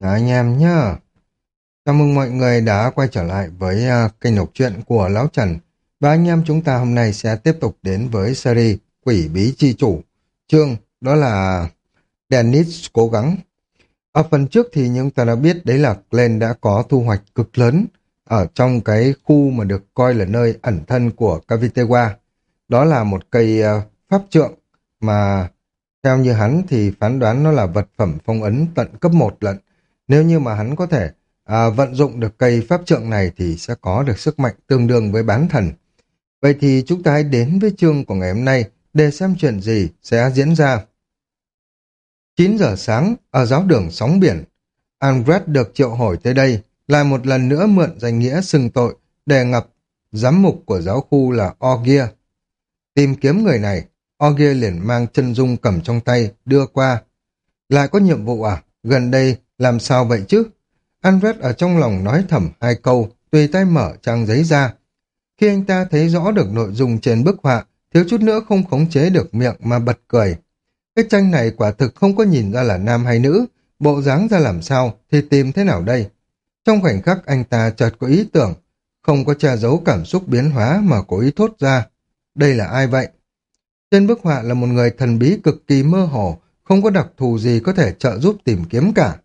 Đó anh em nhá. Chào mừng mọi người đã quay trở lại với uh, kênh đọc truyện của Lão Trần. Và anh em chúng ta hôm nay sẽ tiếp tục đến với series Quỷ Bí Chi Chủ. Chương đó là Dennis Cố Gắng. Ở phần trước thì chúng ta đã biết đấy là Glenn đã có thu hoạch cực lớn ở trong cái khu mà được coi là nơi ẩn thân của Cavitewa. Đó là một cây uh, pháp trượng mà theo như hắn thì phán đoán nó là vật phẩm phong ấn tận cấp 1 lận. Nếu như mà hắn có thể à, vận dụng được cây pháp trượng này thì sẽ có được sức mạnh tương đương với bán thần. Vậy thì chúng ta hãy đến với chương của ngày hôm nay để xem chuyện gì sẽ diễn ra. 9 giờ sáng, ở giáo đường sóng biển, Andret được triệu hồi tới đây, lại một lần nữa mượn danh nghĩa xưng tội, đề ngập giám mục của giáo khu là Ogia. Tìm kiếm người này, Ogia liền mang chân dung cầm trong tay, đưa qua. Lại có nhiệm vụ à? Gần đây làm sao vậy chứ? Andret ở trong lòng nói thầm hai câu, tùy tay mở trang giấy ra. Khi anh ta thấy rõ được nội dung trên bức họa, thiếu chút nữa không khống chế được miệng mà bật cười. Cái tranh này quả thực không có nhìn ra là nam hay nữ, bộ dáng ra làm sao thì tìm thế nào đây? Trong khoảnh khắc anh ta chợt có ý tưởng, không có che giấu cảm xúc biến hóa mà cố ý thốt ra. Đây là ai vậy? Trên bức họa là một người thần bí cực kỳ mơ hồ, không có đặc thù gì có thể trợ giúp tìm kiếm cả.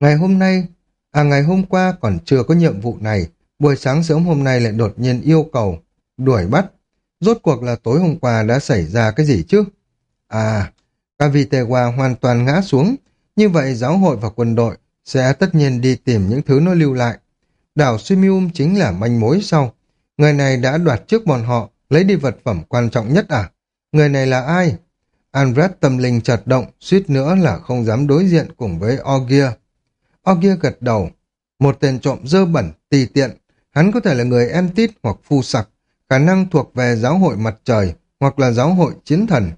Ngày hôm nay, à ngày hôm qua còn chưa có nhiệm vụ này, buổi sáng sớm hôm nay lại đột nhiên yêu cầu, đuổi bắt. Rốt cuộc là tối hôm qua đã xảy ra cái gì chứ? À, Kavitewa hoàn toàn ngã xuống, như vậy giáo hội và quân đội sẽ tất nhiên đi tìm những thứ nó lưu lại. Đảo Simium chính là manh mối sau. Người này đã đoạt trước bọn họ, lấy đi vật phẩm quan trọng nhất à? Người này là ai? Andret tâm linh chật động, suýt nữa là không dám đối diện cùng với Ogier gật đầu. Một tên trộm dơ bẩn, tì tiện. Hắn có thể là người Entit hoặc phu sặc, khả năng thuộc về giáo hội mặt trời hoặc là giáo hội chiến thần.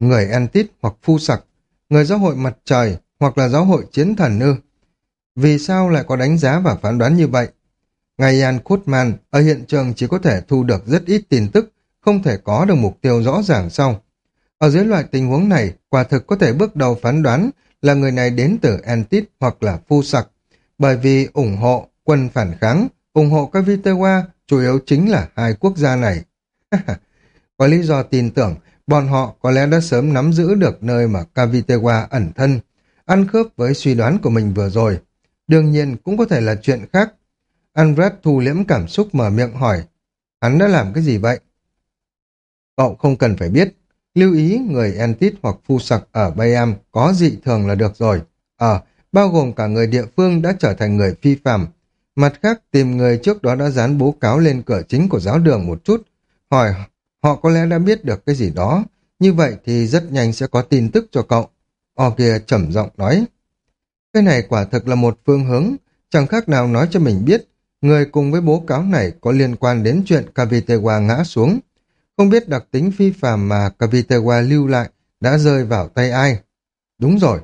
Người Entit hoặc phu sặc, người giáo hội mặt trời hoặc là giáo hội chiến thần ư. Vì sao lại có đánh giá và phán đoán như vậy? Ngài Ian Kutman ở hiện trường chỉ có thể thu được rất ít tin tức, không thể có được mục tiêu rõ ràng sau. Ở dưới loại tình huống này, quả thực có thể bước đầu phán đoán là người này đến từ Antit hoặc là Phu Sặc, bởi vì ủng hộ quân phản kháng, ủng hộ Cavitewa chủ yếu chính là hai quốc gia này. có lý do tin tưởng, bọn họ có lẽ đã sớm nắm giữ được nơi mà Cavitewa ẩn thân, ăn khớp với suy đoán của mình vừa rồi. Đương nhiên cũng có thể là chuyện khác. Andret thu liễm cảm xúc mở miệng hỏi, hắn đã làm cái gì vậy? Cậu không cần phải biết, Lưu ý người Entit hoặc phu sặc ở Bayam có dị thường là được rồi. Ờ, bao gồm cả người địa phương đã trở thành người phi phạm. Mặt khác, tìm người trước đó đã dán bố cáo lên cửa chính của giáo đường một chút. Hỏi, họ có lẽ đã biết được cái gì đó. Như vậy thì rất nhanh sẽ có tin tức cho cậu. O kia trầm giọng nói. Cái này quả thực là một phương hướng, chẳng khác nào nói cho mình biết người cùng với bố cáo này có liên quan đến chuyện Cavitewa ngã xuống. Không biết đặc tính phi phàm mà Kavitewa lưu lại đã rơi vào tay ai. Đúng rồi,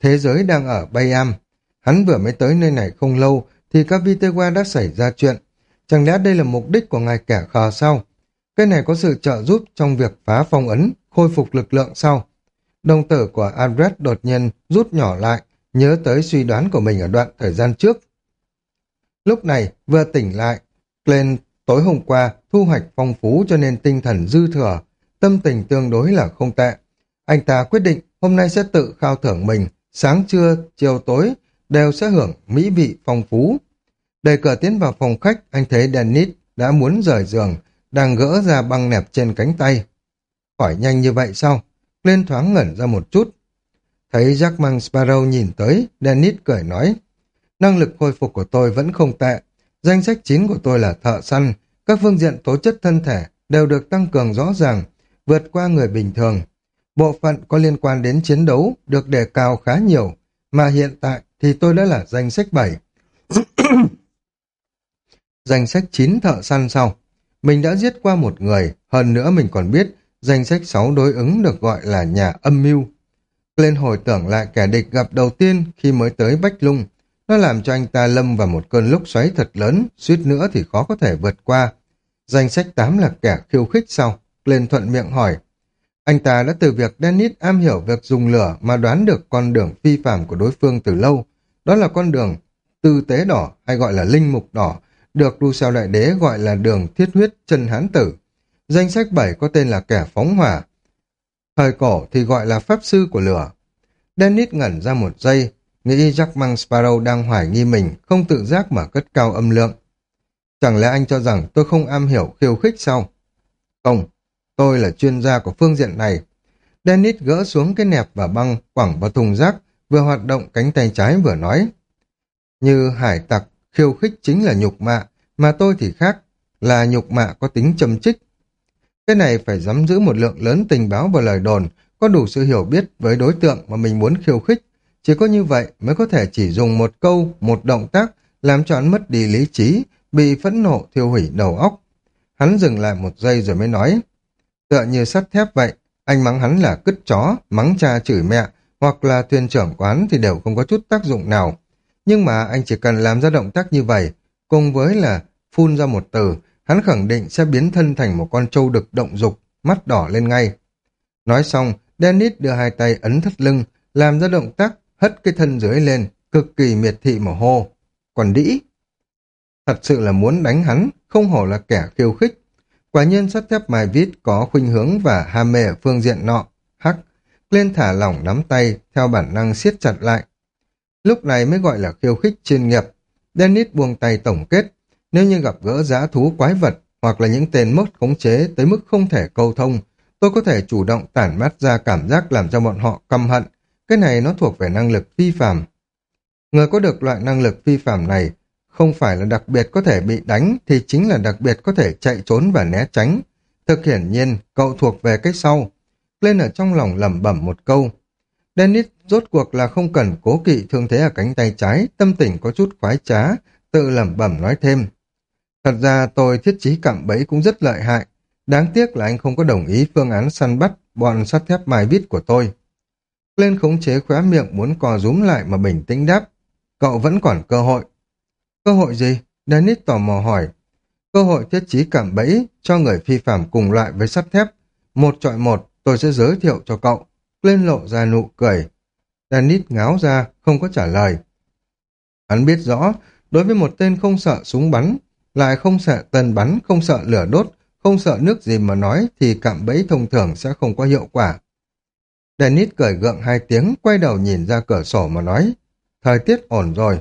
thế giới đang ở Bayam. Hắn vừa mới tới nơi này không lâu thì Kavitewa đã xảy ra chuyện. Chẳng lẽ đây là mục đích của ngài kẻ khờ sao? Cái này có sự trợ giúp trong việc phá phong ấn, khôi phục lực lượng sau. Đồng tử của Andres đột nhiên rút nhỏ lại, nhớ tới suy đoán của mình ở đoạn thời gian trước. Lúc này, vừa tỉnh lại, lên Tối hôm qua, thu hoạch phong phú cho nên tinh thần dư thừa, tâm tình tương đối là không tệ. Anh ta quyết định hôm nay sẽ tự khao thưởng mình, sáng trưa, chiều tối, đều sẽ hưởng mỹ vị phong phú. Đẩy cửa tiến vào phòng khách, anh thấy Dennis đã muốn rời giường, đang gỡ ra băng nẹp trên cánh tay. Khỏi nhanh như vậy sao? Lên thoáng ngẩn ra một chút. Thấy Jack mang Sparrow nhìn tới, Dennis cười nói, năng lực khôi phục của tôi vẫn không tệ. Danh sách chín của tôi là thợ săn, các phương diện tố chất thân thể đều được tăng cường rõ ràng, vượt qua người bình thường. Bộ phận có liên quan đến chiến đấu được đề cao khá nhiều, mà hiện tại thì tôi đã là danh sách 7. danh sách 9 thợ săn sau. Mình đã giết qua một người, hơn nữa mình còn biết danh sách 6 đối ứng được gọi là nhà âm mưu. Lên hồi tưởng lại kẻ địch gặp đầu tiên khi mới tới Bách Lung, nó làm cho anh ta lâm vào một cơn lốc xoáy thật lớn, suýt nữa thì khó có thể vượt qua. Danh sách 8 là kẻ khiêu khích sau. Lên thuận miệng hỏi. Anh ta đã từ việc Dennis am hiểu việc dùng lửa mà đoán được con đường phi phạm của đối phương từ lâu. Đó là con đường tư tế đỏ hay gọi là linh mục đỏ, được đu sao đại đế gọi là đường thiết huyết chân hán tử. Danh sách 7 có tên là kẻ phóng hỏa. Thời cổ thì gọi là pháp sư của lửa. Dennis ngẩn ra một giây, nghĩ Jackman Sparrow đang hoài nghi mình, không tự giác mà cất cao âm lượng. Chẳng lẽ anh cho rằng tôi không am hiểu khiêu khích sao? Không, tôi là chuyên gia của phương diện này. Dennis gỡ xuống cái nẹp và băng quẳng vào thùng rác, vừa hoạt động cánh tay trái vừa nói. Như hải tặc, khiêu khích chính là nhục mạ, mà tôi thì khác, là nhục mạ có tính châm trích. Cái này phải dám giữ một lượng lớn tình báo và lời đồn, có đủ sự hiểu biết với đối tượng mà mình muốn khiêu khích. Chỉ có như vậy mới có thể chỉ dùng một câu, một động tác, làm cho hắn mất đi lý trí, bị phẫn nộ thiêu hủy đầu óc. Hắn dừng lại một giây rồi mới nói, tựa như sắt thép vậy, anh mắng hắn là cứt chó, mắng cha chửi mẹ, hoặc là thuyền trưởng quán thì đều không có chút tác dụng nào. Nhưng mà anh chỉ cần làm ra động tác như vậy, cùng với là phun ra một từ, hắn khẳng định sẽ biến thân thành một con trâu đực động dục, mắt đỏ lên ngay. Nói xong, Dennis đưa hai tay ấn thắt lưng, làm ra động tác hất cái thân dưới lên, cực kỳ miệt thị mà hô. Còn đĩ! Thật sự là muốn đánh hắn, không hổ là kẻ khiêu khích. Quả nhiên sắt thép mài vít có khuynh hướng và ham mê ở phương diện nọ. Hắc, lên thả lỏng nắm tay, theo bản năng siết chặt lại. Lúc này mới gọi là khiêu khích chuyên nghiệp. Dennis buông tay tổng kết. Nếu như gặp gỡ giá thú quái vật hoặc là những tên mất khống chế tới mức không thể câu thông, tôi có thể chủ động tản mát ra cảm giác làm cho bọn họ căm hận. Cái này nó thuộc về năng lực phi phạm. Người có được loại năng lực phi phạm này không phải là đặc biệt có thể bị đánh thì chính là đặc biệt có thể chạy trốn và né tránh. Thực hiển nhiên, cậu thuộc về cái sau. Lên ở trong lòng lẩm bẩm một câu. Dennis rốt cuộc là không cần cố kỵ thương thế ở cánh tay trái, tâm tình có chút khoái trá, tự lẩm bẩm nói thêm. Thật ra tôi thiết trí cạm bẫy cũng rất lợi hại. Đáng tiếc là anh không có đồng ý phương án săn bắt bọn sắt thép mai vít của tôi. Lên khống chế khóe miệng muốn co rúm lại mà bình tĩnh đáp. Cậu vẫn còn cơ hội. Cơ hội gì? Dennis tò mò hỏi. Cơ hội thiết trí cảm bẫy cho người phi phạm cùng loại với sắt thép. Một trọi một, tôi sẽ giới thiệu cho cậu. Lên lộ ra nụ cười. Dennis ngáo ra, không có trả lời. Hắn biết rõ, đối với một tên không sợ súng bắn, lại không sợ tân bắn, không sợ lửa đốt, không sợ nước gì mà nói thì cạm bẫy thông thường sẽ không có hiệu quả. Dennis cười gượng hai tiếng, quay đầu nhìn ra cửa sổ mà nói, thời tiết ổn rồi.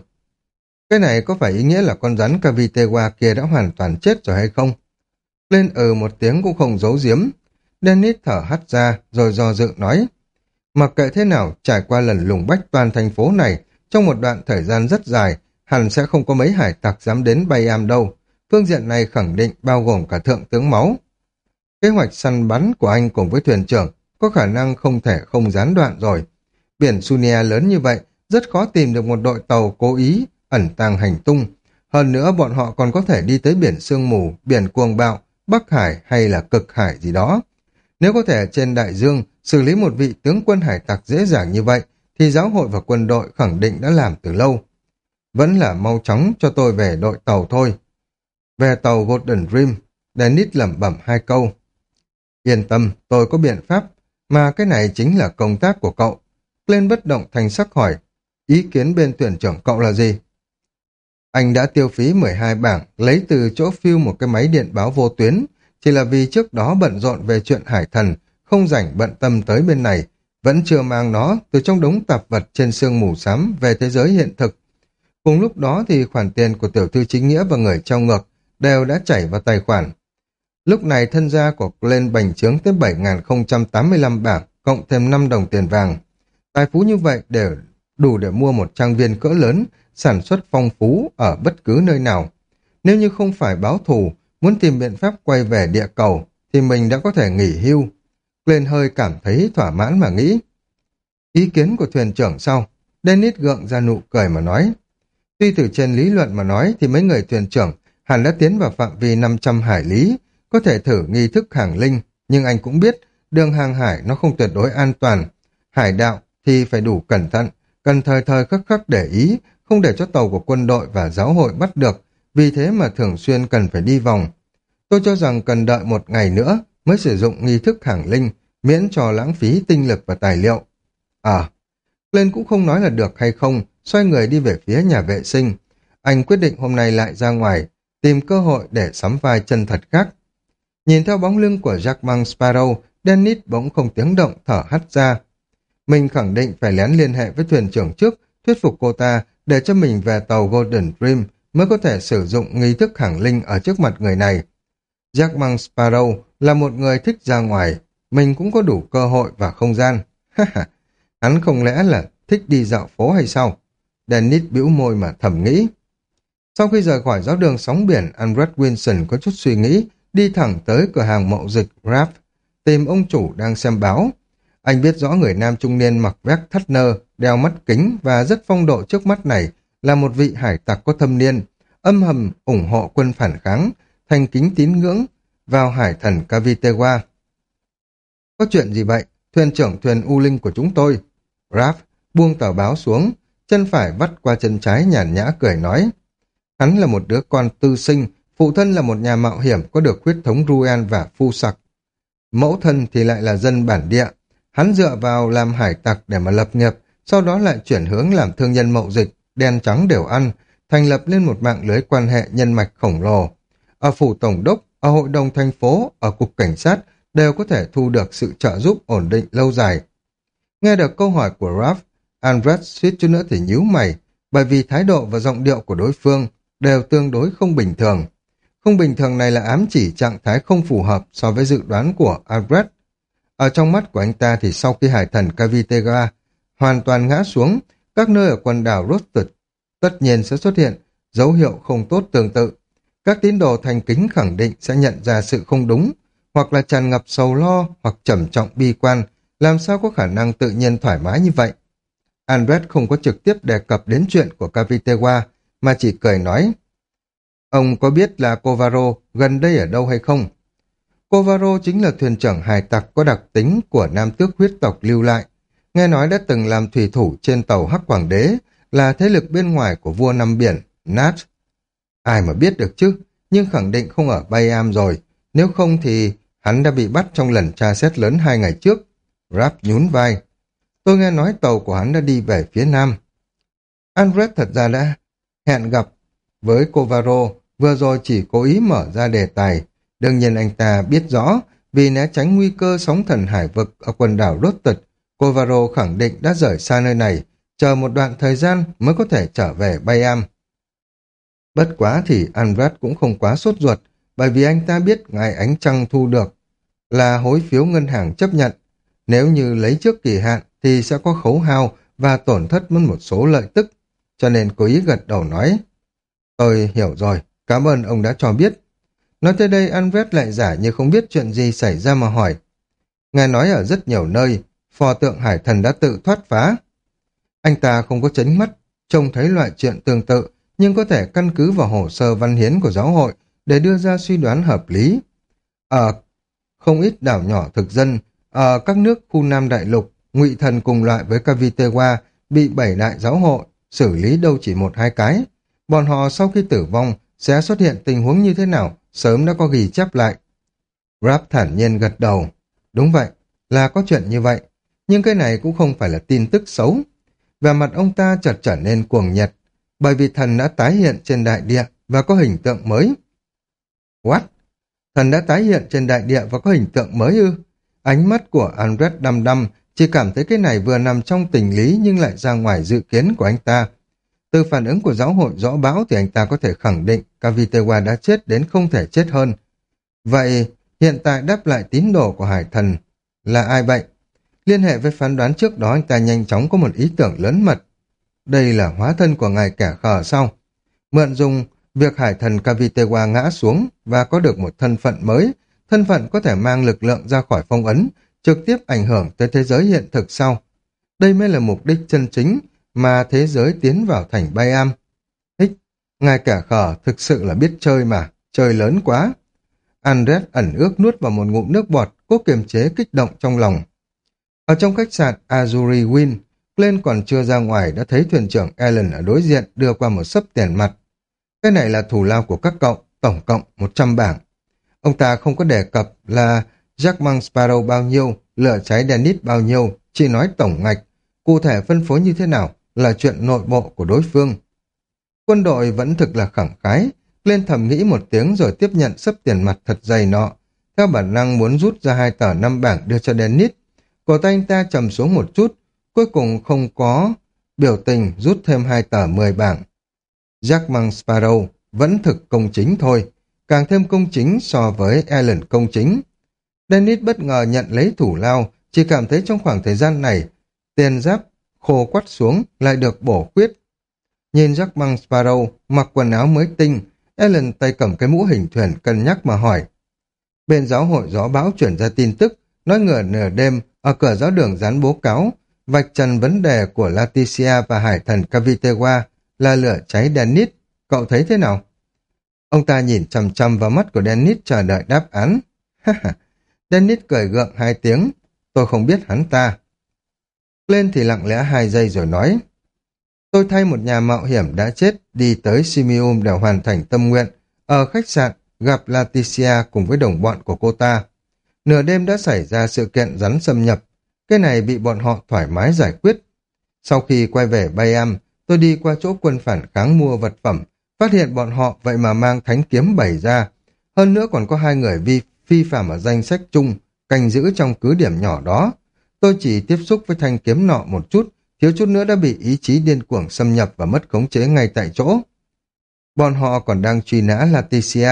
Cái này có phải ý nghĩa là con rắn Cavitewa kia đã hoàn toàn chết rồi hay không? Lên ừ một tiếng cũng không giấu giếm. Dennis thở hắt ra, rồi do dự nói. Mặc kệ thế nào, trải qua lần lùng bách toàn thành phố này, trong một đoạn thời gian rất dài, hẳn sẽ không có mấy hải tặc dám đến bay am đâu. Phương diện này khẳng định bao gồm cả thượng tướng máu. Kế hoạch săn bắn của anh cùng với thuyền trưởng có khả năng không thể không gián đoạn rồi. Biển Sunia lớn như vậy, rất khó tìm được một đội tàu cố ý ẩn tàng hành tung. Hơn nữa bọn họ còn có thể đi tới biển sương mù, biển cuồng bạo, Bắc Hải hay là cực hải gì đó. Nếu có thể trên đại dương xử lý một vị tướng quân hải tặc dễ dàng như vậy, thì giáo hội và quân đội khẳng định đã làm từ lâu. Vẫn là mau chóng cho tôi về đội tàu thôi. Về tàu Golden Dream, Dennis lẩm bẩm hai câu. Yên tâm, tôi có biện pháp, mà cái này chính là công tác của cậu. Lên bất động thành sắc hỏi, ý kiến bên tuyển trưởng cậu là gì? Anh đã tiêu phí 12 bảng, lấy từ chỗ phiêu một cái máy điện báo vô tuyến, chỉ là vì trước đó bận rộn về chuyện hải thần, không rảnh bận tâm tới bên này, vẫn chưa mang nó từ trong đống tạp vật trên sương mù xám về thế giới hiện thực. Cùng lúc đó thì khoản tiền của tiểu thư chính nghĩa và người trao ngược đều đã chảy vào tài khoản. Lúc này thân gia của Glenn bành trướng tới 7.085 bảng, cộng thêm 5 đồng tiền vàng. Tài phú như vậy đều đủ để mua một trang viên cỡ lớn, sản xuất phong phú ở bất cứ nơi nào. Nếu như không phải báo thù, muốn tìm biện pháp quay về địa cầu, thì mình đã có thể nghỉ hưu. Glenn hơi cảm thấy thỏa mãn mà nghĩ. Ý kiến của thuyền trưởng sau, Dennis gượng ra nụ cười mà nói. Tuy từ trên lý luận mà nói thì mấy người thuyền trưởng hẳn đã tiến vào phạm vi 500 hải lý, có thể thử nghi thức hàng linh, nhưng anh cũng biết đường hàng hải nó không tuyệt đối an toàn. Hải đạo thì phải đủ cẩn thận, cần thời thời khắc khắc để ý, không để cho tàu của quân đội và giáo hội bắt được, vì thế mà thường xuyên cần phải đi vòng. Tôi cho rằng cần đợi một ngày nữa mới sử dụng nghi thức hàng linh, miễn cho lãng phí tinh lực và tài liệu. À, lên cũng không nói là được hay không, xoay người đi về phía nhà vệ sinh. Anh quyết định hôm nay lại ra ngoài, tìm cơ hội để sắm vai chân thật khác. Nhìn theo bóng lưng của Jackman Sparrow, Dennis bỗng không tiếng động thở hắt ra. Mình khẳng định phải lén liên hệ với thuyền trưởng trước, thuyết phục cô ta để cho mình về tàu Golden Dream mới có thể sử dụng nghi thức khẳng linh ở trước mặt người này. Jackman Sparrow là một người thích ra ngoài, mình cũng có đủ cơ hội và không gian. Hắn không lẽ là thích đi dạo phố hay sao? Dennis bĩu môi mà thầm nghĩ. Sau khi rời khỏi gió đường sóng biển, Andrew Wilson có chút suy nghĩ, đi thẳng tới cửa hàng mậu dịch Raft, tìm ông chủ đang xem báo. Anh biết rõ người nam trung niên mặc vest thắt nơ, đeo mắt kính và rất phong độ trước mắt này là một vị hải tặc có thâm niên, âm hầm ủng hộ quân phản kháng, thành kính tín ngưỡng vào hải thần Cavitewa. Có chuyện gì vậy? Thuyền trưởng thuyền U Linh của chúng tôi. Raph buông tờ báo xuống, chân phải vắt qua chân trái nhàn nhã cười nói. Hắn là một đứa con tư sinh, phụ thân là một nhà mạo hiểm có được huyết thống Ruan và phu sặc. Mẫu thân thì lại là dân bản địa. Hắn dựa vào làm hải tặc để mà lập nghiệp, sau đó lại chuyển hướng làm thương nhân mậu dịch, đen trắng đều ăn, thành lập lên một mạng lưới quan hệ nhân mạch khổng lồ. Ở phủ tổng đốc, ở hội đồng thành phố, ở cục cảnh sát đều có thể thu được sự trợ giúp ổn định lâu dài. Nghe được câu hỏi của Ralph, Andres suýt chút nữa thì nhíu mày, bởi vì thái độ và giọng điệu của đối phương đều tương đối không bình thường. Không bình thường này là ám chỉ trạng thái không phù hợp so với dự đoán của Albrecht. Ở trong mắt của anh ta thì sau khi hải thần Cavitega hoàn toàn ngã xuống, các nơi ở quần đảo Rostert tất nhiên sẽ xuất hiện dấu hiệu không tốt tương tự. Các tín đồ thành kính khẳng định sẽ nhận ra sự không đúng, hoặc là tràn ngập sầu lo, hoặc trầm trọng bi quan, làm sao có khả năng tự nhiên thoải mái như vậy. Andret không có trực tiếp đề cập đến chuyện của Cavitewa, mà chỉ cười nói, Ông có biết là Covaro gần đây ở đâu hay không? Covaro chính là thuyền trưởng hải tặc có đặc tính của nam tước huyết tộc lưu lại. Nghe nói đã từng làm thủy thủ trên tàu Hắc Quảng Đế, là thế lực bên ngoài của vua năm biển, Nat. Ai mà biết được chứ, nhưng khẳng định không ở Bayam rồi, nếu không thì hắn đã bị bắt trong lần tra xét lớn hai ngày trước. Rap nhún vai. Tôi nghe nói tàu của hắn đã đi về phía nam. Andres thật ra đã hẹn gặp với Covaro vừa rồi chỉ cố ý mở ra đề tài. Đương nhiên anh ta biết rõ, vì né tránh nguy cơ sóng thần hải vực ở quần đảo Rốt Tật, Covaro khẳng định đã rời xa nơi này, chờ một đoạn thời gian mới có thể trở về Bayam. Bất quá thì Anvat cũng không quá sốt ruột, bởi vì anh ta biết ngài ánh trăng thu được là hối phiếu ngân hàng chấp nhận. Nếu như lấy trước kỳ hạn thì sẽ có khấu hao và tổn thất mất một số lợi tức. Cho nên cố ý gật đầu nói, tôi hiểu rồi, cảm ơn ông đã cho biết. Nói tới đây Anvet lại giả như không biết chuyện gì xảy ra mà hỏi. Ngài nói ở rất nhiều nơi, phò tượng hải thần đã tự thoát phá. Anh ta không có chấn mắt, trông thấy loại chuyện tương tự, nhưng có thể căn cứ vào hồ sơ văn hiến của giáo hội để đưa ra suy đoán hợp lý. Ở không ít đảo nhỏ thực dân, ở các nước khu Nam Đại Lục, ngụy thần cùng loại với Cavitewa bị bảy đại giáo hội, xử lý đâu chỉ một hai cái. Bọn họ sau khi tử vong sẽ xuất hiện tình huống như thế nào, sớm đã có ghi chép lại. Rap thản nhiên gật đầu. Đúng vậy, là có chuyện như vậy. Nhưng cái này cũng không phải là tin tức xấu. Và mặt ông ta chợt trở nên cuồng nhiệt, bởi vì thần đã tái hiện trên đại địa và có hình tượng mới. What? Thần đã tái hiện trên đại địa và có hình tượng mới ư? Ánh mắt của Andret đăm đăm, chỉ cảm thấy cái này vừa nằm trong tình lý nhưng lại ra ngoài dự kiến của anh ta. Từ phản ứng của giáo hội rõ báo thì anh ta có thể khẳng định Kavitewa đã chết đến không thể chết hơn. Vậy hiện tại đáp lại tín đồ của hải thần là ai vậy? Liên hệ với phán đoán trước đó anh ta nhanh chóng có một ý tưởng lớn mật. Đây là hóa thân của ngài kẻ khờ sau Mượn dùng việc hải thần Kavitewa ngã xuống và có được một thân phận mới, thân phận có thể mang lực lượng ra khỏi phong ấn, trực tiếp ảnh hưởng tới thế giới hiện thực sau. Đây mới là mục đích chân chính mà thế giới tiến vào thành bay am. Hích, ngài cả khờ thực sự là biết chơi mà, chơi lớn quá. Andres ẩn ước nuốt vào một ngụm nước bọt, cố kiềm chế kích động trong lòng. Ở trong khách sạn Azuri Win, Glenn còn chưa ra ngoài đã thấy thuyền trưởng Allen ở đối diện đưa qua một sấp tiền mặt. Cái này là thủ lao của các cậu, tổng cộng 100 bảng. Ông ta không có đề cập là Jack Mang Sparrow bao nhiêu, lửa cháy Dennis bao nhiêu, chỉ nói tổng ngạch. Cụ thể phân phối như thế nào là chuyện nội bộ của đối phương. Quân đội vẫn thực là khẳng khái, lên thầm nghĩ một tiếng rồi tiếp nhận sấp tiền mặt thật dày nọ. Theo bản năng muốn rút ra hai tờ năm bảng đưa cho Dennis. Cổ tay anh ta trầm xuống một chút, cuối cùng không có biểu tình rút thêm hai tờ mười bảng. Jack Mang Sparrow vẫn thực công chính thôi, càng thêm công chính so với Alan công chính. Dennis bất ngờ nhận lấy thủ lao, chỉ cảm thấy trong khoảng thời gian này, tiền giáp khô quắt xuống lại được bổ khuyết. Nhìn Jack Jackman Sparrow mặc quần áo mới tinh, Ellen tay cầm cái mũ hình thuyền cân nhắc mà hỏi. Bên giáo hội gió bão chuyển ra tin tức, nói ngửa nửa đêm, ở cửa giáo đường dán bố cáo, vạch trần vấn đề của Laticia và hải thần Cavitewa là lửa cháy Dennis. Cậu thấy thế nào? Ông ta nhìn chằm chằm vào mắt của Dennis chờ đợi đáp án. Dennis cười gượng hai tiếng. Tôi không biết hắn ta. Lên thì lặng lẽ hai giây rồi nói. Tôi thay một nhà mạo hiểm đã chết đi tới Simium để hoàn thành tâm nguyện. Ở khách sạn gặp Laticia cùng với đồng bọn của cô ta. Nửa đêm đã xảy ra sự kiện rắn xâm nhập. Cái này bị bọn họ thoải mái giải quyết. Sau khi quay về Bayam, tôi đi qua chỗ quân phản kháng mua vật phẩm, phát hiện bọn họ vậy mà mang thánh kiếm bày ra. Hơn nữa còn có hai người vi phi phạm ở danh sách chung, canh giữ trong cứ điểm nhỏ đó. Tôi chỉ tiếp xúc với thanh kiếm nọ một chút, thiếu chút nữa đã bị ý chí điên cuồng xâm nhập và mất khống chế ngay tại chỗ. Bọn họ còn đang truy nã Laticia.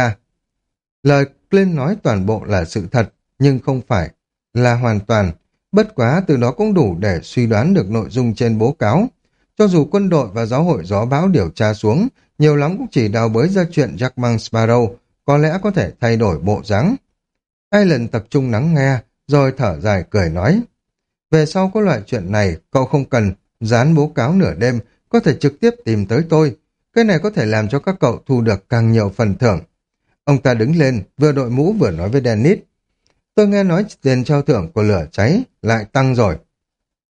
Lời Clint nói toàn bộ là sự thật, nhưng không phải là hoàn toàn. Bất quá từ đó cũng đủ để suy đoán được nội dung trên bố cáo. Cho dù quân đội và giáo hội gió báo điều tra xuống, nhiều lắm cũng chỉ đào bới ra chuyện Jackman Sparrow, có lẽ có thể thay đổi bộ dáng. Island tập trung lắng nghe, rồi thở dài cười nói. Về sau có loại chuyện này, cậu không cần dán bố cáo nửa đêm, có thể trực tiếp tìm tới tôi. Cái này có thể làm cho các cậu thu được càng nhiều phần thưởng. Ông ta đứng lên, vừa đội mũ vừa nói với Dennis. Tôi nghe nói tiền trao thưởng của lửa cháy lại tăng rồi.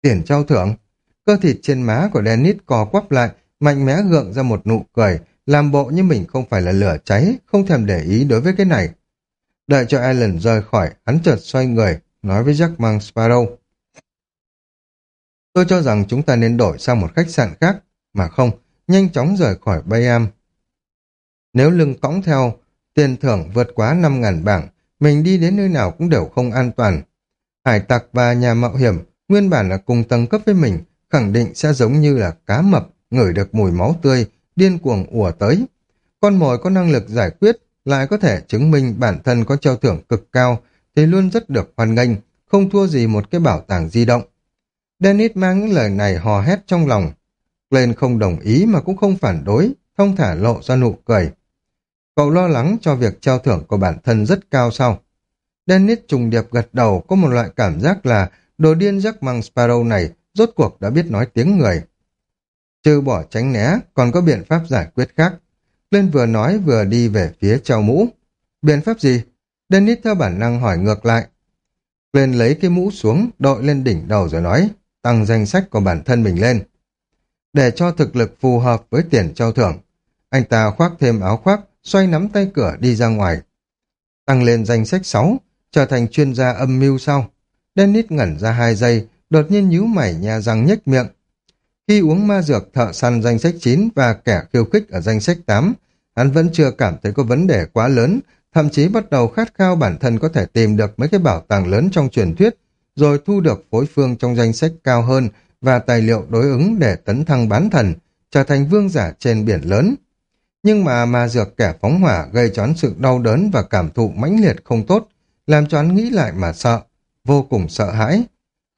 Tiền trao thưởng? Cơ thịt trên má của Dennis co quắp lại, mạnh mẽ gượng ra một nụ cười, làm bộ như mình không phải là lửa cháy, không thèm để ý đối với cái này. Đợi cho Alan rời khỏi, hắn chợt xoay người, nói với Jack Mang Sparrow. Tôi cho rằng chúng ta nên đổi sang một khách sạn khác, mà không, nhanh chóng rời khỏi Bayam. Nếu lưng cõng theo, tiền thưởng vượt quá 5.000 bảng, mình đi đến nơi nào cũng đều không an toàn. Hải tặc và nhà mạo hiểm, nguyên bản là cùng tầng cấp với mình, khẳng định sẽ giống như là cá mập, ngửi được mùi máu tươi, điên cuồng ùa tới. Con mồi có năng lực giải quyết, lại có thể chứng minh bản thân có treo thưởng cực cao, thì luôn rất được hoan nghênh, không thua gì một cái bảo tàng di động. Dennis mang những lời này hò hét trong lòng. Lên không đồng ý mà cũng không phản đối, thông thả lộ ra nụ cười. Cậu lo lắng cho việc treo thưởng của bản thân rất cao sau. Dennis trùng điệp gật đầu có một loại cảm giác là đồ điên giấc măng Sparrow này rốt cuộc đã biết nói tiếng người. Trừ bỏ tránh né, còn có biện pháp giải quyết khác. Lên vừa nói vừa đi về phía treo mũ. Biện pháp gì? Dennis theo bản năng hỏi ngược lại. Lên lấy cái mũ xuống, đội lên đỉnh đầu rồi nói, tăng danh sách của bản thân mình lên. Để cho thực lực phù hợp với tiền trao thưởng, anh ta khoác thêm áo khoác, xoay nắm tay cửa đi ra ngoài. Tăng lên danh sách 6, trở thành chuyên gia âm mưu sau. Dennis ngẩn ra hai giây, đột nhiên nhíu mày nhà răng nhếch miệng. Khi uống ma dược thợ săn danh sách 9 và kẻ khiêu khích ở danh sách 8, hắn vẫn chưa cảm thấy có vấn đề quá lớn, thậm chí bắt đầu khát khao bản thân có thể tìm được mấy cái bảo tàng lớn trong truyền thuyết, rồi thu được phối phương trong danh sách cao hơn và tài liệu đối ứng để tấn thăng bán thần, trở thành vương giả trên biển lớn. Nhưng mà ma dược kẻ phóng hỏa gây cho hắn sự đau đớn và cảm thụ mãnh liệt không tốt, làm cho hắn nghĩ lại mà sợ, vô cùng sợ hãi.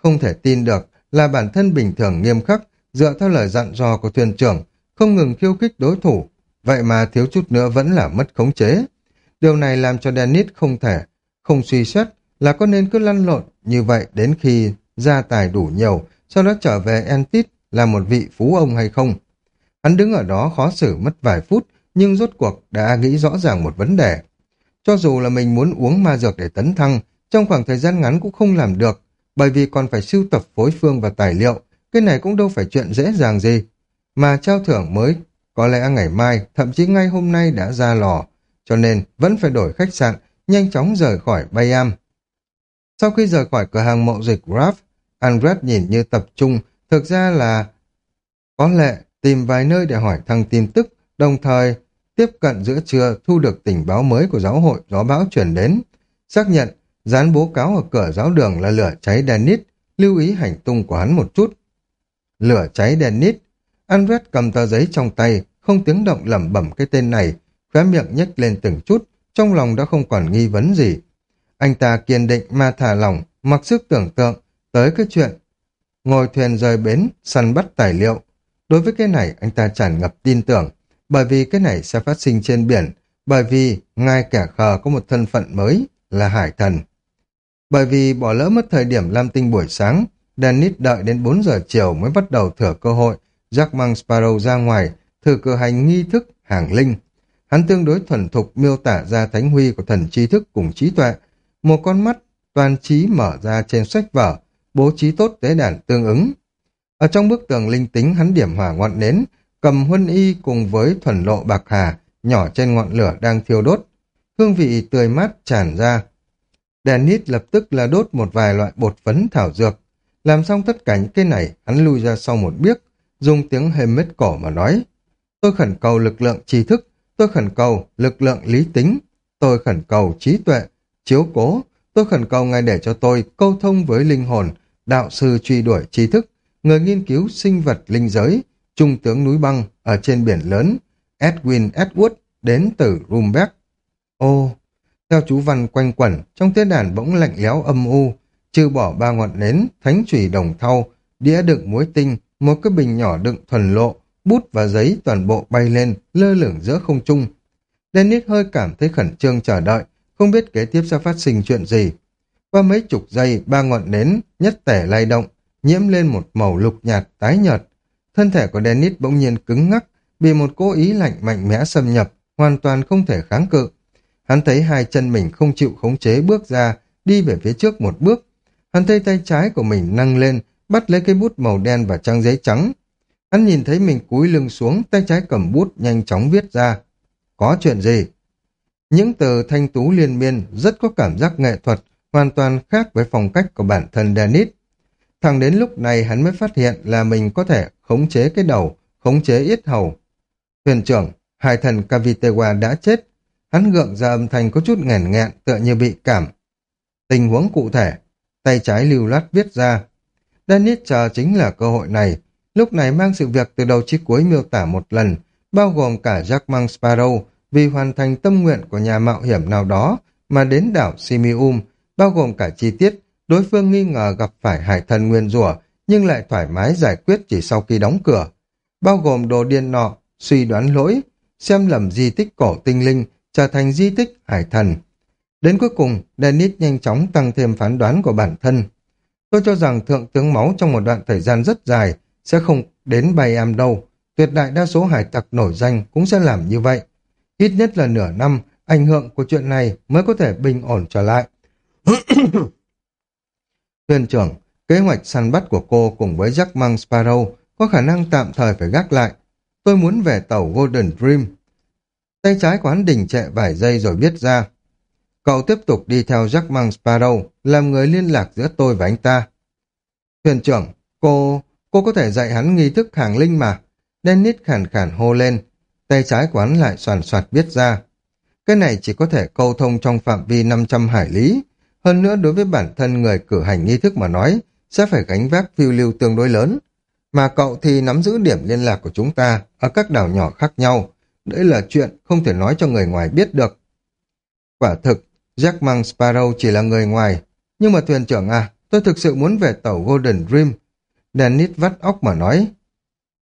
Không thể tin được là bản thân bình thường nghiêm khắc, dựa theo lời dặn dò của thuyền trưởng, không ngừng khiêu khích đối thủ, vậy mà thiếu chút nữa vẫn là mất khống chế. Điều này làm cho Dennis không thể, không suy xét là có nên cứ lăn lộn như vậy đến khi gia tài đủ nhiều, sau đó trở về Entit là một vị phú ông hay không. Hắn đứng ở đó khó xử mất vài phút, nhưng rốt cuộc đã nghĩ rõ ràng một vấn đề. Cho dù là mình muốn uống ma dược để tấn thăng, trong khoảng thời gian ngắn cũng không làm được, bởi vì còn phải sưu tập phối phương và tài liệu, cái này cũng đâu phải chuyện dễ dàng gì. Mà trao thưởng mới, có lẽ ngày mai, thậm chí ngay hôm nay đã ra lò, cho nên vẫn phải đổi khách sạn, nhanh chóng rời khỏi Bayam. Sau khi rời khỏi cửa hàng mậu dịch Graf, Andret nhìn như tập trung, thực ra là có lệ tìm vài nơi để hỏi thăng tin tức, đồng thời tiếp cận giữa trưa thu được tình báo mới của giáo hội gió bão chuyển đến. Xác nhận, dán bố cáo ở cửa giáo đường là lửa cháy Dennis, lưu ý hành tung của hắn một chút. Lửa cháy Dennis, Andret cầm tờ giấy trong tay, không tiếng động lẩm bẩm cái tên này, khóe miệng nhếch lên từng chút, trong lòng đã không còn nghi vấn gì. Anh ta kiên định mà thả lỏng, mặc sức tưởng tượng tới cái chuyện ngồi thuyền rời bến, săn bắt tài liệu. Đối với cái này anh ta tràn ngập tin tưởng, bởi vì cái này sẽ phát sinh trên biển, bởi vì ngài kẻ khờ có một thân phận mới là hải thần. Bởi vì bỏ lỡ mất thời điểm lam tinh buổi sáng, Dennis đợi đến 4 giờ chiều mới bắt đầu thửa cơ hội, Jack mang Sparrow ra ngoài, thử cử hành nghi thức hàng linh. Hắn tương đối thuần thục miêu tả ra thánh huy của thần trí thức cùng trí tuệ, một con mắt toàn trí mở ra trên sách vở, bố trí tốt tế đàn tương ứng. Ở trong bức tường linh tính hắn điểm hỏa ngọn nến, cầm huân y cùng với thuần lộ bạc hà, nhỏ trên ngọn lửa đang thiêu đốt. Hương vị tươi mát tràn ra. Dennis lập tức là đốt một vài loại bột phấn thảo dược. Làm xong tất cả những cái này, hắn lui ra sau một biếc, dùng tiếng hềm mết cổ mà nói. Tôi khẩn cầu lực lượng tri thức, tôi khẩn cầu lực lượng lý tính, tôi khẩn cầu trí tuệ, chiếu cố, tôi khẩn cầu ngài để cho tôi câu thông với linh hồn, đạo sư truy đuổi tri thức, người nghiên cứu sinh vật linh giới, trung tướng núi băng ở trên biển lớn, Edwin Edward đến từ Rumbeck. Ô, theo chú văn quanh quẩn, trong tế đàn bỗng lạnh lẽo âm u, trừ bỏ ba ngọn nến, thánh chùy đồng thau, đĩa đựng muối tinh, một cái bình nhỏ đựng thuần lộ, bút và giấy toàn bộ bay lên, lơ lửng giữa không trung. Dennis hơi cảm thấy khẩn trương chờ đợi, không biết kế tiếp sẽ phát sinh chuyện gì. Qua mấy chục giây, ba ngọn nến nhất tẻ lay động, nhiễm lên một màu lục nhạt tái nhợt. Thân thể của Dennis bỗng nhiên cứng ngắc, bị một cố ý lạnh mạnh mẽ xâm nhập, hoàn toàn không thể kháng cự. Hắn thấy hai chân mình không chịu khống chế bước ra, đi về phía trước một bước. Hắn thấy tay trái của mình nâng lên, bắt lấy cây bút màu đen và trang giấy trắng. Hắn nhìn thấy mình cúi lưng xuống, tay trái cầm bút nhanh chóng viết ra. Có chuyện gì? Những từ thanh tú liên miên rất có cảm giác nghệ thuật, hoàn toàn khác với phong cách của bản thân Dennis. Thẳng đến lúc này hắn mới phát hiện là mình có thể khống chế cái đầu, khống chế yết hầu. Thuyền trưởng, hai thần Cavitewa đã chết. Hắn gượng ra âm thanh có chút nghẹn nghẹn tựa như bị cảm. Tình huống cụ thể, tay trái lưu loát viết ra. Dennis chờ chính là cơ hội này. Lúc này mang sự việc từ đầu chí cuối miêu tả một lần, bao gồm cả Jackman Sparrow vì hoàn thành tâm nguyện của nhà mạo hiểm nào đó mà đến đảo Simium, bao gồm cả chi tiết đối phương nghi ngờ gặp phải hải thần nguyên rủa nhưng lại thoải mái giải quyết chỉ sau khi đóng cửa, bao gồm đồ điên nọ, suy đoán lỗi, xem lầm di tích cổ tinh linh trở thành di tích hải thần. Đến cuối cùng, Dennis nhanh chóng tăng thêm phán đoán của bản thân. Tôi cho rằng thượng tướng máu trong một đoạn thời gian rất dài sẽ không đến bay em đâu. Tuyệt đại đa số hải tặc nổi danh cũng sẽ làm như vậy. Ít nhất là nửa năm, ảnh hưởng của chuyện này mới có thể bình ổn trở lại. Thuyền trưởng, kế hoạch săn bắt của cô cùng với Jack Mang Sparrow có khả năng tạm thời phải gác lại. Tôi muốn về tàu Golden Dream. Tay trái của hắn đình trệ vài giây rồi viết ra. Cậu tiếp tục đi theo Jack Mang Sparrow, làm người liên lạc giữa tôi và anh ta. Thuyền trưởng, cô... cô có thể dạy hắn nghi thức hàng linh mà. Dennis khản khản hô lên. Tay trái của hắn lại soàn soạt biết ra. Cái này chỉ có thể câu thông trong phạm vi 500 hải lý. Hơn nữa đối với bản thân người cử hành nghi thức mà nói, sẽ phải gánh vác phiêu lưu tương đối lớn. Mà cậu thì nắm giữ điểm liên lạc của chúng ta ở các đảo nhỏ khác nhau. Đấy là chuyện không thể nói cho người ngoài biết được. Quả thực, Jack Mang Sparrow chỉ là người ngoài. Nhưng mà thuyền trưởng à, tôi thực sự muốn về tàu Golden Dream. Dennis vắt óc mà nói.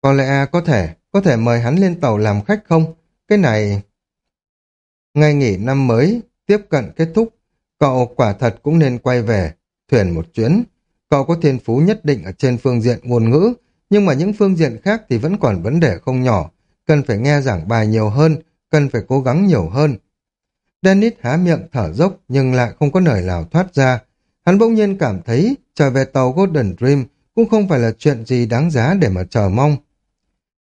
Có lẽ có thể, có thể mời hắn lên tàu làm khách không? Cái này... Ngày nghỉ năm mới, tiếp cận kết thúc, cậu quả thật cũng nên quay về, thuyền một chuyến. Cậu có thiên phú nhất định ở trên phương diện ngôn ngữ, nhưng mà những phương diện khác thì vẫn còn vấn đề không nhỏ, cần phải nghe giảng bài nhiều hơn, cần phải cố gắng nhiều hơn. Dennis há miệng thở dốc nhưng lại không có lời nào thoát ra. Hắn bỗng nhiên cảm thấy trở về tàu Golden Dream cũng không phải là chuyện gì đáng giá để mà chờ mong.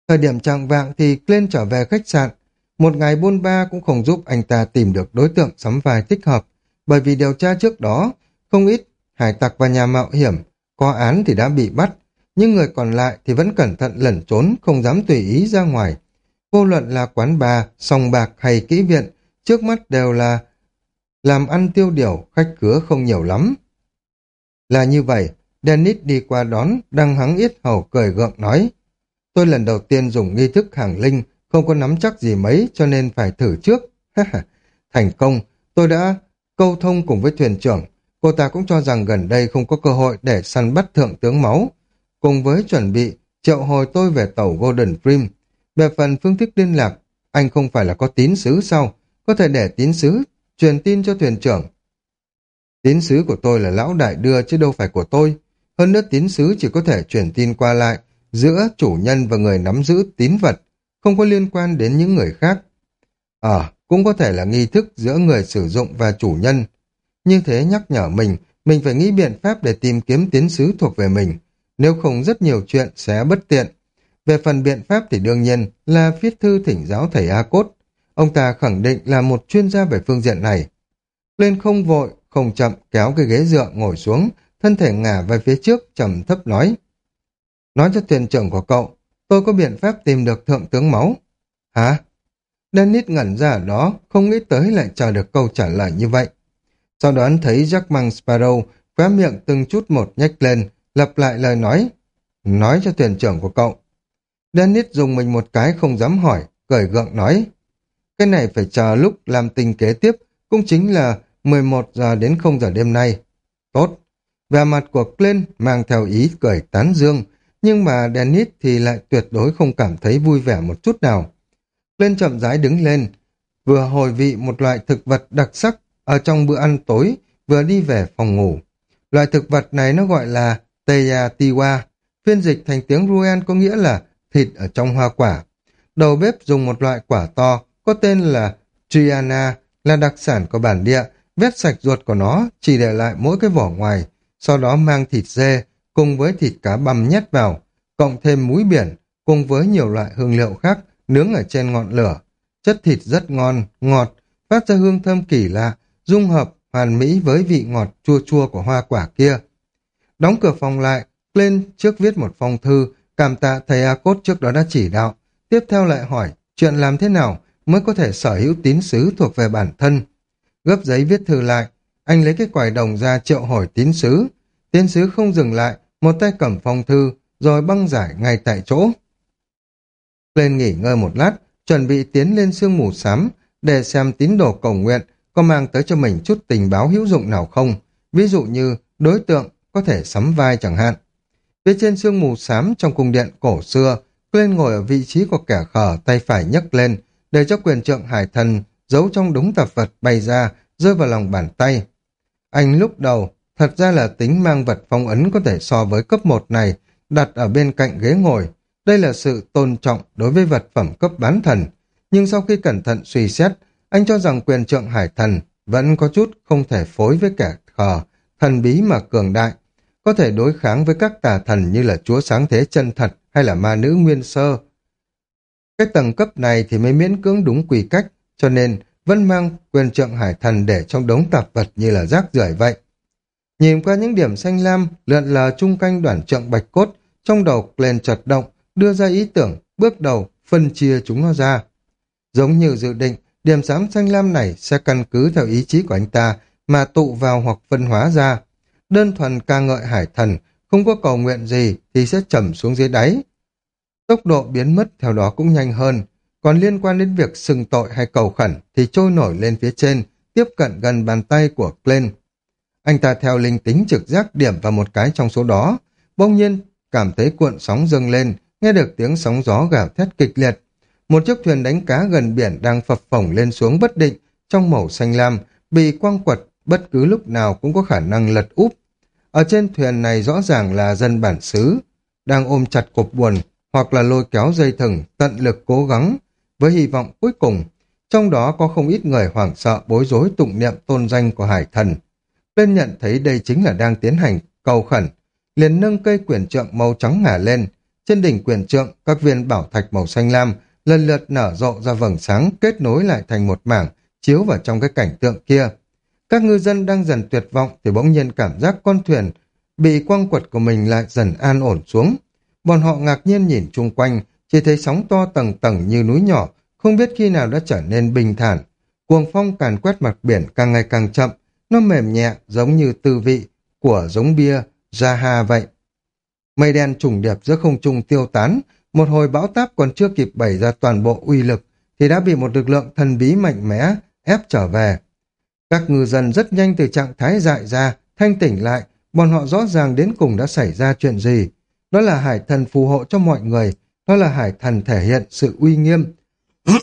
Thời điểm trạng vạng thì Glenn trở về khách sạn. Một ngày buôn ba cũng không giúp anh ta tìm được đối tượng sắm vai thích hợp, bởi vì điều tra trước đó, không ít hải tặc và nhà mạo hiểm, có án thì đã bị bắt, nhưng người còn lại thì vẫn cẩn thận lẩn trốn, không dám tùy ý ra ngoài. Vô luận là quán bà sòng bạc hay kỹ viện, trước mắt đều là làm ăn tiêu điều, khách cứa không nhiều lắm. Là như vậy, Dennis đi qua đón, đang hắng yết hầu cười gượng nói. Tôi lần đầu tiên dùng nghi thức hàng linh, không có nắm chắc gì mấy cho nên phải thử trước. Thành công, tôi đã câu thông cùng với thuyền trưởng. Cô ta cũng cho rằng gần đây không có cơ hội để săn bắt thượng tướng máu. Cùng với chuẩn bị triệu hồi tôi về tàu Golden Dream. Về phần phương thức liên lạc, anh không phải là có tín sứ sao? Có thể để tín sứ truyền tin cho thuyền trưởng. Tín sứ của tôi là lão đại đưa chứ đâu phải của tôi. Hơn nữa tín sứ chỉ có thể truyền tin qua lại giữa chủ nhân và người nắm giữ tín vật, không có liên quan đến những người khác. Ờ, cũng có thể là nghi thức giữa người sử dụng và chủ nhân. Như thế nhắc nhở mình, mình phải nghĩ biện pháp để tìm kiếm tín sứ thuộc về mình. Nếu không rất nhiều chuyện sẽ bất tiện. Về phần biện pháp thì đương nhiên là viết thư thỉnh giáo thầy A-Cốt. Ông ta khẳng định là một chuyên gia về phương diện này. Lên không vội, không chậm kéo cái ghế dựa ngồi xuống, thân thể ngả về phía trước trầm thấp nói. Nói cho thuyền trưởng của cậu, tôi có biện pháp tìm được thượng tướng máu. Hả? Dennis ngẩn ra ở đó, không nghĩ tới lại chờ được câu trả lời như vậy. Sau đó anh thấy Jack mang Sparrow khóe miệng từng chút một nhách lên, lặp lại lời nói. Nói cho thuyền trưởng của cậu. Dennis dùng mình một cái không dám hỏi, cười gượng nói. Cái này phải chờ lúc làm tình kế tiếp, cũng chính là 11 giờ đến 0 giờ đêm nay. Tốt. Về mặt của Clint mang theo ý cười tán dương, nhưng mà Dennis thì lại tuyệt đối không cảm thấy vui vẻ một chút nào. lên chậm rãi đứng lên, vừa hồi vị một loại thực vật đặc sắc ở trong bữa ăn tối, vừa đi về phòng ngủ. Loại thực vật này nó gọi là Teya Tiwa, phiên dịch thành tiếng Ruan có nghĩa là thịt ở trong hoa quả. Đầu bếp dùng một loại quả to, có tên là Triana, là đặc sản của bản địa, vét sạch ruột của nó, chỉ để lại mỗi cái vỏ ngoài, sau đó mang thịt dê cùng với thịt cá băm nhét vào, cộng thêm muối biển cùng với nhiều loại hương liệu khác nướng ở trên ngọn lửa. Chất thịt rất ngon, ngọt, phát ra hương thơm kỳ lạ, dung hợp hoàn mỹ với vị ngọt chua chua của hoa quả kia. Đóng cửa phòng lại, lên trước viết một phong thư, cảm tạ thầy A Cốt trước đó đã chỉ đạo. Tiếp theo lại hỏi, chuyện làm thế nào mới có thể sở hữu tín sứ thuộc về bản thân. Gấp giấy viết thư lại, anh lấy cái quài đồng ra triệu hỏi tín sứ. Tín sứ không dừng lại, một tay cầm phong thư, rồi băng giải ngay tại chỗ. Lên nghỉ ngơi một lát, chuẩn bị tiến lên sương mù xám để xem tín đồ cầu nguyện có mang tới cho mình chút tình báo hữu dụng nào không, ví dụ như đối tượng có thể sắm vai chẳng hạn. Phía trên sương mù xám trong cung điện cổ xưa, lên ngồi ở vị trí của kẻ khờ tay phải nhấc lên, để cho quyền trượng hải thần giấu trong đống tạp vật bay ra, rơi vào lòng bàn tay. Anh lúc đầu, thật ra là tính mang vật phong ấn có thể so với cấp 1 này, đặt ở bên cạnh ghế ngồi. Đây là sự tôn trọng đối với vật phẩm cấp bán thần. Nhưng sau khi cẩn thận suy xét, anh cho rằng quyền trượng hải thần vẫn có chút không thể phối với kẻ khờ, thần bí mà cường đại. Có thể đối kháng với các tà thần như là chúa sáng thế chân thật hay là ma nữ nguyên sơ. Cái tầng cấp này thì mới miễn cưỡng đúng quy cách, cho nên vẫn mang quyền trượng hải thần để trong đống tạp vật như là rác rưởi vậy. Nhìn qua những điểm xanh lam, lượn lờ chung canh đoàn trượng bạch cốt, trong đầu lên chật động, đưa ra ý tưởng, bước đầu, phân chia chúng nó ra. Giống như dự định, điểm xám xanh lam này sẽ căn cứ theo ý chí của anh ta mà tụ vào hoặc phân hóa ra. Đơn thuần ca ngợi hải thần, không có cầu nguyện gì thì sẽ chầm xuống dưới đáy. Tốc độ biến mất theo đó cũng nhanh hơn, còn liên quan đến việc sừng tội hay cầu khẩn thì trôi nổi lên phía trên, tiếp cận gần bàn tay của Glenn. Anh ta theo linh tính trực giác điểm vào một cái trong số đó, bỗng nhiên cảm thấy cuộn sóng dâng lên, nghe được tiếng sóng gió gào thét kịch liệt. Một chiếc thuyền đánh cá gần biển đang phập phồng lên xuống bất định, trong màu xanh lam, bị quăng quật, bất cứ lúc nào cũng có khả năng lật úp. Ở trên thuyền này rõ ràng là dân bản xứ, đang ôm chặt cột buồn, hoặc là lôi kéo dây thừng, tận lực cố gắng, với hy vọng cuối cùng. Trong đó có không ít người hoảng sợ bối rối tụng niệm tôn danh của hải thần lên nhận thấy đây chính là đang tiến hành cầu khẩn, liền nâng cây quyền trượng màu trắng ngả lên. Trên đỉnh quyền trượng, các viên bảo thạch màu xanh lam lần lượt nở rộ ra vầng sáng kết nối lại thành một mảng, chiếu vào trong cái cảnh tượng kia. Các ngư dân đang dần tuyệt vọng thì bỗng nhiên cảm giác con thuyền bị quăng quật của mình lại dần an ổn xuống. Bọn họ ngạc nhiên nhìn chung quanh, chỉ thấy sóng to tầng tầng như núi nhỏ, không biết khi nào đã trở nên bình thản. Cuồng phong càn quét mặt biển càng ngày càng chậm, nó mềm nhẹ giống như tư vị của giống bia Jaha vậy. Mây đen trùng điệp giữa không trung tiêu tán, một hồi bão táp còn chưa kịp bày ra toàn bộ uy lực, thì đã bị một lực lượng thần bí mạnh mẽ ép trở về. Các ngư dân rất nhanh từ trạng thái dại ra, thanh tỉnh lại, bọn họ rõ ràng đến cùng đã xảy ra chuyện gì. Đó là hải thần phù hộ cho mọi người, đó là hải thần thể hiện sự uy nghiêm.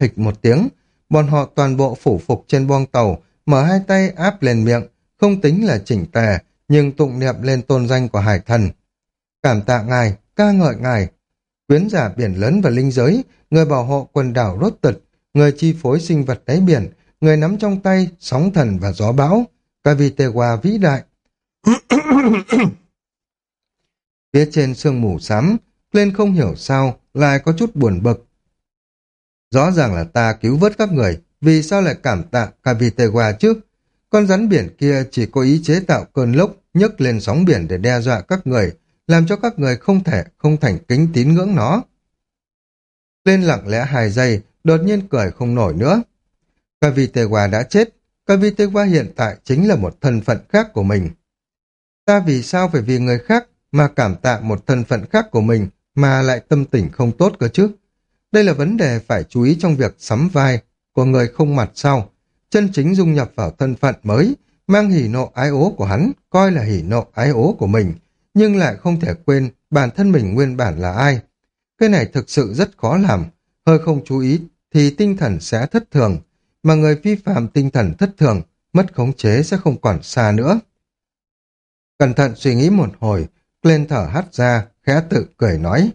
Hịch một tiếng, bọn họ toàn bộ phủ phục trên boong tàu, mở hai tay áp lên miệng, không tính là chỉnh tề, nhưng tụng niệm lên tôn danh của hải thần. Cảm tạ ngài, ca ngợi ngài. Quyến giả biển lớn và linh giới, người bảo hộ quần đảo rốt tật, người chi phối sinh vật đáy biển, người nắm trong tay sóng thần và gió bão, Kavitewa vĩ đại. Phía trên sương mù xám, lên không hiểu sao, lại có chút buồn bực. Rõ ràng là ta cứu vớt các người, vì sao lại cảm tạ Cavitewa chứ? Con rắn biển kia chỉ có ý chế tạo cơn lốc, nhấc lên sóng biển để đe dọa các người, làm cho các người không thể không thành kính tín ngưỡng nó. Lên lặng lẽ hai giây, đột nhiên cười không nổi nữa. Cavitewa đã chết, Cavitewa hiện tại chính là một thân phận khác của mình. Ta vì sao phải vì người khác mà cảm tạ một thân phận khác của mình mà lại tâm tình không tốt cơ chứ? Đây là vấn đề phải chú ý trong việc sắm vai của người không mặt sau. Chân chính dung nhập vào thân phận mới, mang hỉ nộ ái ố của hắn, coi là hỉ nộ ái ố của mình, nhưng lại không thể quên bản thân mình nguyên bản là ai. Cái này thực sự rất khó làm, hơi không chú ý thì tinh thần sẽ thất thường, mà người vi phạm tinh thần thất thường, mất khống chế sẽ không còn xa nữa. Cẩn thận suy nghĩ một hồi, lên thở hắt ra, khẽ tự cười nói.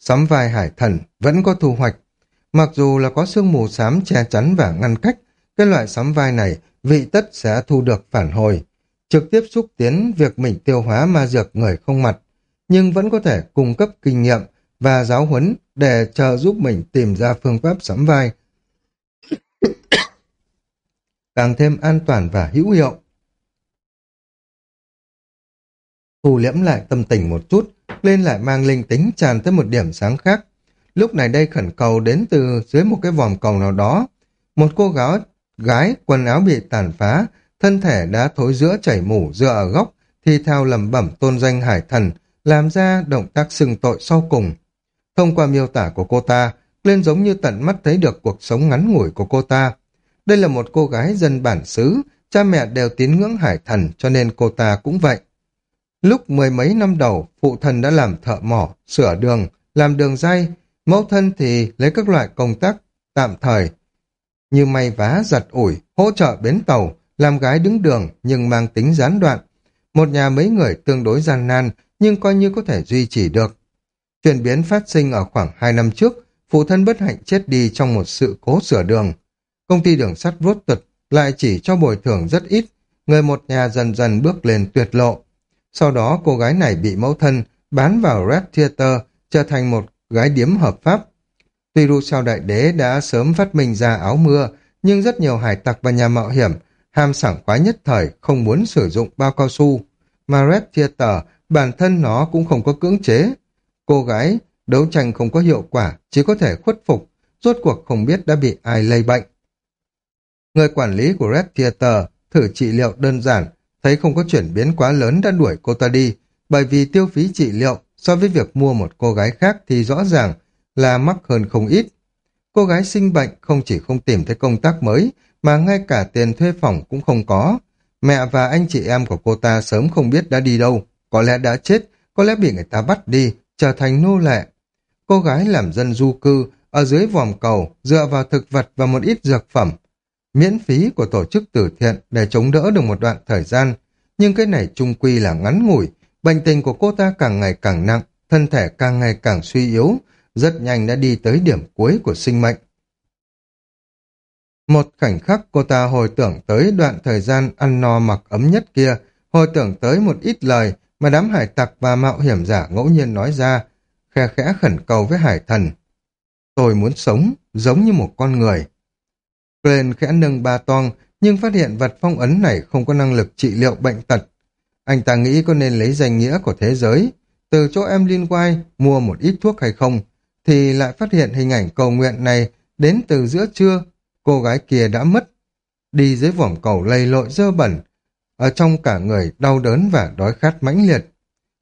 Sắm vai hải thần vẫn có thu hoạch. Mặc dù là có sương mù xám che chắn và ngăn cách, cái loại sắm vai này vị tất sẽ thu được phản hồi, trực tiếp xúc tiến việc mình tiêu hóa ma dược người không mặt, nhưng vẫn có thể cung cấp kinh nghiệm và giáo huấn để trợ giúp mình tìm ra phương pháp sắm vai. Càng thêm an toàn và hữu hiệu. Thu liễm lại tâm tình một chút, lên lại mang linh tính tràn tới một điểm sáng khác. Lúc này đây khẩn cầu đến từ dưới một cái vòm cầu nào đó. Một cô gái, gái quần áo bị tàn phá, thân thể đã thối giữa chảy mủ dựa ở góc, thì thao lầm bẩm tôn danh hải thần, làm ra động tác xưng tội sau cùng. Thông qua miêu tả của cô ta, lên giống như tận mắt thấy được cuộc sống ngắn ngủi của cô ta. Đây là một cô gái dân bản xứ, cha mẹ đều tín ngưỡng hải thần cho nên cô ta cũng vậy. Lúc mười mấy năm đầu, phụ thân đã làm thợ mỏ, sửa đường, làm đường dây, mẫu thân thì lấy các loại công tác tạm thời như may vá, giặt ủi, hỗ trợ bến tàu, làm gái đứng đường nhưng mang tính gián đoạn. Một nhà mấy người tương đối gian nan nhưng coi như có thể duy trì được. Chuyển biến phát sinh ở khoảng 2 năm trước, phụ thân bất hạnh chết đi trong một sự cố sửa đường. Công ty đường sắt rốt tật lại chỉ cho bồi thường rất ít, người một nhà dần dần bước lên tuyệt lộ. Sau đó cô gái này bị mẫu thân bán vào Red Theater trở thành một gái điếm hợp pháp. Tuy ru sao đại đế đã sớm phát minh ra áo mưa, nhưng rất nhiều hải tặc và nhà mạo hiểm ham sảng khoái nhất thời không muốn sử dụng bao cao su. Mà Red Theater bản thân nó cũng không có cưỡng chế. Cô gái đấu tranh không có hiệu quả, chỉ có thể khuất phục, rốt cuộc không biết đã bị ai lây bệnh. Người quản lý của Red Theater thử trị liệu đơn giản, thấy không có chuyển biến quá lớn đã đuổi cô ta đi, bởi vì tiêu phí trị liệu so với việc mua một cô gái khác thì rõ ràng là mắc hơn không ít. Cô gái sinh bệnh không chỉ không tìm thấy công tác mới, mà ngay cả tiền thuê phòng cũng không có. Mẹ và anh chị em của cô ta sớm không biết đã đi đâu, có lẽ đã chết, có lẽ bị người ta bắt đi, trở thành nô lệ. Cô gái làm dân du cư, ở dưới vòm cầu, dựa vào thực vật và một ít dược phẩm, miễn phí của tổ chức từ thiện để chống đỡ được một đoạn thời gian. Nhưng cái này trung quy là ngắn ngủi, bệnh tình của cô ta càng ngày càng nặng, thân thể càng ngày càng suy yếu, rất nhanh đã đi tới điểm cuối của sinh mệnh. Một khoảnh khắc cô ta hồi tưởng tới đoạn thời gian ăn no mặc ấm nhất kia, hồi tưởng tới một ít lời mà đám hải tặc và mạo hiểm giả ngẫu nhiên nói ra, khe khẽ khẩn cầu với hải thần. Tôi muốn sống giống như một con người. Glenn khẽ nâng ba toang, nhưng phát hiện vật phong ấn này không có năng lực trị liệu bệnh tật. Anh ta nghĩ có nên lấy danh nghĩa của thế giới, từ chỗ em liên quan mua một ít thuốc hay không, thì lại phát hiện hình ảnh cầu nguyện này đến từ giữa trưa, cô gái kia đã mất. Đi dưới vỏm cầu lầy lội dơ bẩn, ở trong cả người đau đớn và đói khát mãnh liệt.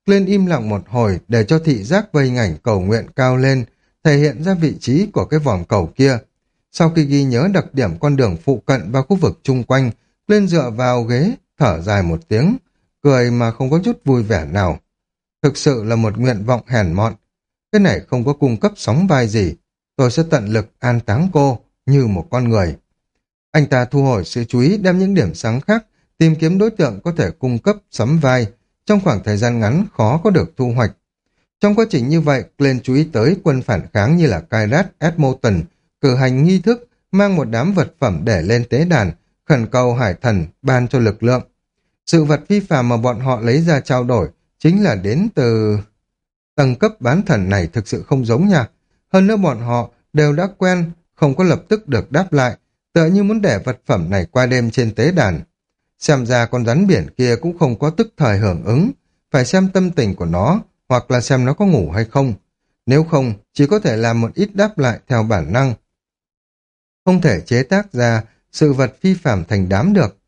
Lên im lặng một hồi để cho thị giác vây ảnh cầu nguyện cao lên, thể hiện ra vị trí của cái vòm cầu kia. Sau khi ghi nhớ đặc điểm con đường phụ cận và khu vực chung quanh, lên dựa vào ghế, thở dài một tiếng, cười mà không có chút vui vẻ nào. Thực sự là một nguyện vọng hèn mọn. Cái này không có cung cấp sóng vai gì. Tôi sẽ tận lực an táng cô như một con người. Anh ta thu hồi sự chú ý đem những điểm sáng khác, tìm kiếm đối tượng có thể cung cấp sắm vai. Trong khoảng thời gian ngắn khó có được thu hoạch. Trong quá trình như vậy, Glenn chú ý tới quân phản kháng như là Kairat Edmonton, cử hành nghi thức, mang một đám vật phẩm để lên tế đàn, khẩn cầu hải thần ban cho lực lượng. Sự vật vi phạm mà bọn họ lấy ra trao đổi chính là đến từ... Tầng cấp bán thần này thực sự không giống nha. Hơn nữa bọn họ đều đã quen, không có lập tức được đáp lại, tựa như muốn để vật phẩm này qua đêm trên tế đàn. Xem ra con rắn biển kia cũng không có tức thời hưởng ứng, phải xem tâm tình của nó, hoặc là xem nó có ngủ hay không. Nếu không, chỉ có thể làm một ít đáp lại theo bản năng. Không thể chế tác ra sự vật phi phạm thành đám được.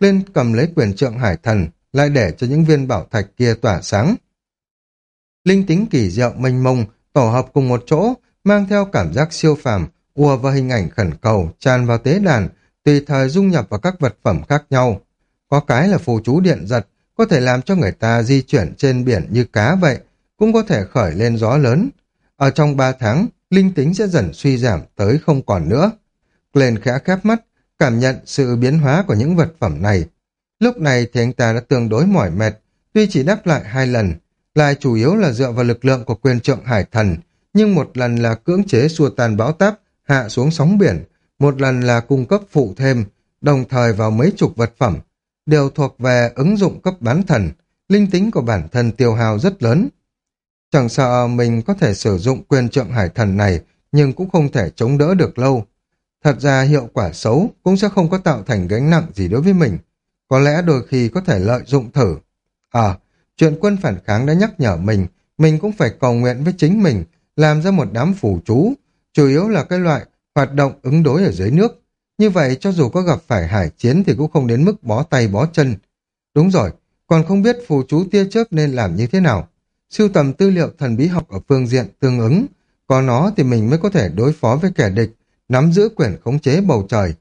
Lên cầm lấy quyền trượng hải thần, lại để cho những viên bảo thạch kia tỏa sáng. Linh tính kỳ diệu mênh mông, tổ hợp cùng một chỗ, mang theo cảm giác siêu phàm, ùa vào hình ảnh khẩn cầu, tràn vào tế đàn, tùy thời dung nhập vào các vật phẩm khác nhau. Có cái là phù chú điện giật, có thể làm cho người ta di chuyển trên biển như cá vậy, cũng có thể khởi lên gió lớn. Ở trong ba tháng, linh tính sẽ dần suy giảm tới không còn nữa. Glenn khẽ khép mắt, cảm nhận sự biến hóa của những vật phẩm này. Lúc này thì anh ta đã tương đối mỏi mệt, tuy chỉ đáp lại hai lần, lại chủ yếu là dựa vào lực lượng của quyền trượng hải thần, nhưng một lần là cưỡng chế xua tan bão táp, hạ xuống sóng biển, một lần là cung cấp phụ thêm, đồng thời vào mấy chục vật phẩm, đều thuộc về ứng dụng cấp bán thần, linh tính của bản thân tiêu hao rất lớn. Chẳng sợ mình có thể sử dụng quyền trượng hải thần này, nhưng cũng không thể chống đỡ được lâu. Thật ra hiệu quả xấu cũng sẽ không có tạo thành gánh nặng gì đối với mình. Có lẽ đôi khi có thể lợi dụng thử. À, chuyện quân phản kháng đã nhắc nhở mình, mình cũng phải cầu nguyện với chính mình, làm ra một đám phù chú, chủ yếu là cái loại hoạt động ứng đối ở dưới nước. Như vậy cho dù có gặp phải hải chiến thì cũng không đến mức bó tay bó chân. Đúng rồi, còn không biết phù chú tia chớp nên làm như thế nào. Sưu tầm tư liệu thần bí học ở phương diện tương ứng, có nó thì mình mới có thể đối phó với kẻ địch, nắm giữ quyền khống chế bầu trời.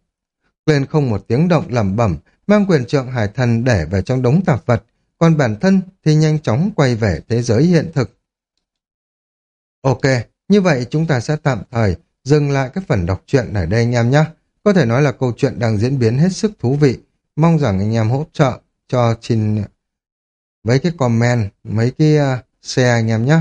Quyền không một tiếng động lẩm bẩm, mang quyền trượng hải thần để về trong đống tạp vật, còn bản thân thì nhanh chóng quay về thế giới hiện thực. Ok, như vậy chúng ta sẽ tạm thời dừng lại các phần đọc truyện ở đây anh em nhé. Có thể nói là câu chuyện đang diễn biến hết sức thú vị. Mong rằng anh em hỗ trợ cho trình với cái comment, mấy cái à, share anh em nhé.